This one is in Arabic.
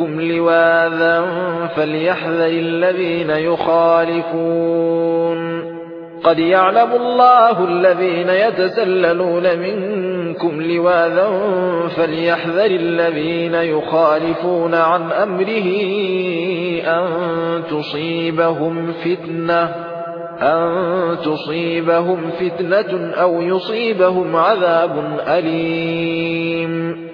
لواذا فليحذر الذين يخالفون. قد يعلم الله الذين يتسللون منكم لواذا فليحذر الذين يخالفون عن أمره أن تصيبهم فتنة أن تصيبهم فتنة أو يصيبهم عذاب أليم.